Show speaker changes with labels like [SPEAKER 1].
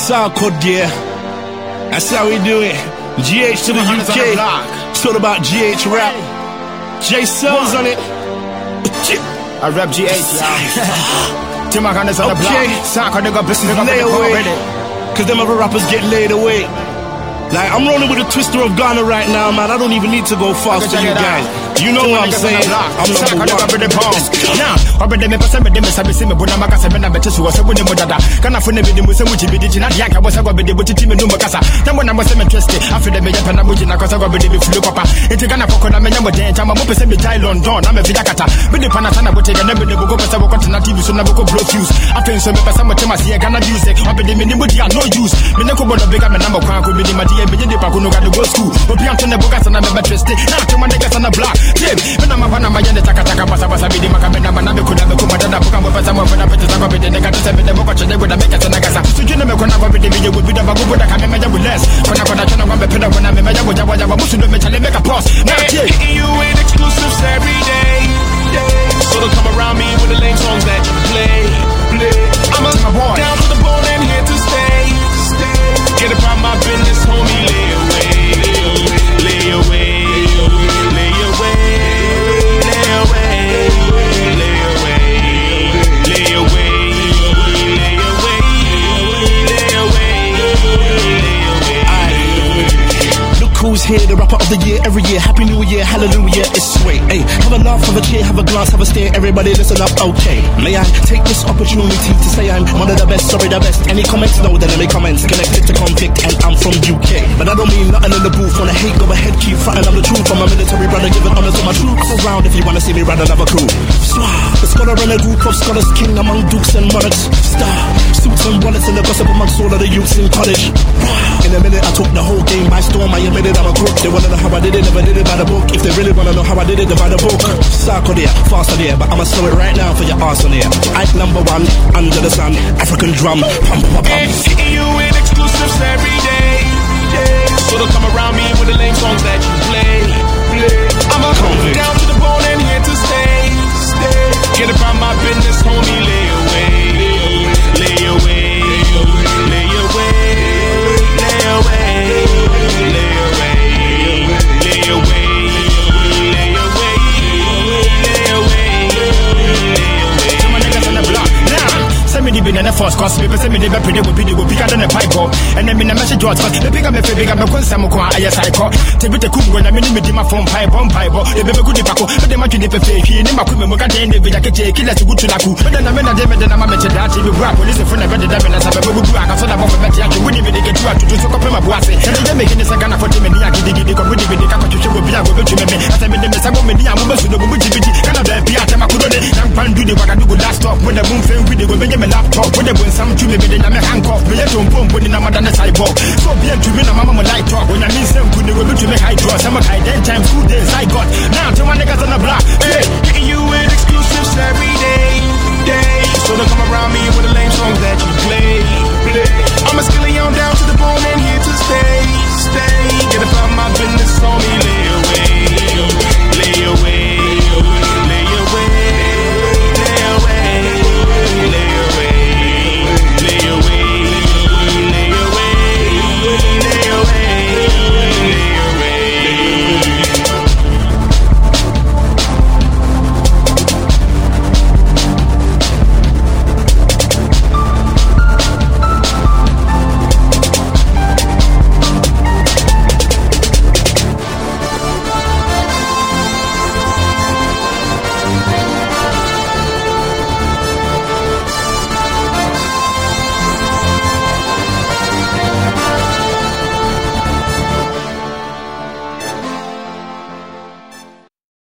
[SPEAKER 1] Sarko, dear. That's how we do it. GH to the
[SPEAKER 2] Hands on the
[SPEAKER 1] UK. all about GH rap. J Cells on it.
[SPEAKER 2] I rap G8, y'all. Tim Hannes on the block. Sound called nigga business, nigga
[SPEAKER 1] Lay away. Cause them other rappers get laid away. Like, I'm rolling with a twister of Ghana right now, man. I don't even need to go fast for
[SPEAKER 2] Check
[SPEAKER 1] you
[SPEAKER 2] guys. out.
[SPEAKER 1] You know what I'm saying? I'm not one to be the bomb.
[SPEAKER 2] Now, already me pass me the mess. I be see me bona maka se me na beti suwa se bune modada. Kana fune bi di musa wuji bi di jina di anka bosa go bi di buti timi numo kasa. Na mo na mo se me twist. Afi de me yapa na buji na kosa go bi di bi flu papa. Inti kana koko na me nyamo den chama mo pese me jai London na me fi jakata. Bi di pana sana bote gana bi di bugo pese bugo tina TV so na bugo blow fuse. Afi so me pese mo tema siye gana music. Abi di me ni budi no use. Me ne ko bodo beka me na mo kwa ko bi di ma di e bi di pa kuno ga go school. Obi antone buga sana me be twist. Na chama nigga sana black. Jim, when I'm a fan of my yonder, Taka Taka, Basa Basa, Bidi, Macabena, Manabi, Kuda, Kuma, Dana, Puka, Mufa, Samuel, Fena, Peter, Sama, Bidi, Neka, Tese, Bidi, Moka, Chene, Buda, Meka, Senagasa, Sujina, Mekona, Bidi, Bidi, Bidi, Babu, Buda, Kame, Meja, Bules, Kona, Kona, Chona, Wambe, Pena, Wana, Meja, Buja, Waja, Musu,
[SPEAKER 3] Mecha, Meka, Pos, Now, The
[SPEAKER 1] rapper of the year, every year. Happy New Year, hallelujah, it's sweet. Hey, have a laugh, have a cheer, have a glass, have a stare. Everybody listen up, okay. May I take this opportunity to say I'm one of the best, sorry, the best. Any comments? No, then any comments. Connected to conflict, and I'm from UK. But I don't mean nothing in the booth. Wanna hate, go ahead, keep frontin'. I'm the truth. I'm a military brother, giving honor to my troops. Around if you wanna see me run another crew. The scholar in a group of scholars, king among dukes and monarchs. Star, suits and wallets in the gossip amongst all of the youths in college. In a minute, I took the whole game by storm. I admitted I'm a crook. They wanna know how I did it, never did it by the book. If they really wanna know how I did it, by the book. Sarko there, faster there, but I'ma slow it right now for your arse on here. I number one, under the sun, African drum, pump, pump, pump.
[SPEAKER 3] Hitting you with exclusives every day. So don't come around me with lame
[SPEAKER 2] send me the bed, pretty, pretty, pick up the pipe, and then in a message, what they the up a big, I'm a consamo, I yes, I call. Take with the cook when I'm in the phone pipe, bomb pipe, the baby could pack, but they might be the fake, and my equipment, look at the end of it, I can take it, let's go to Naku, but then I'm in a demon,
[SPEAKER 3] and I'm a metal, that's police, if I never did that, and I'm a good, I saw that. stomach. I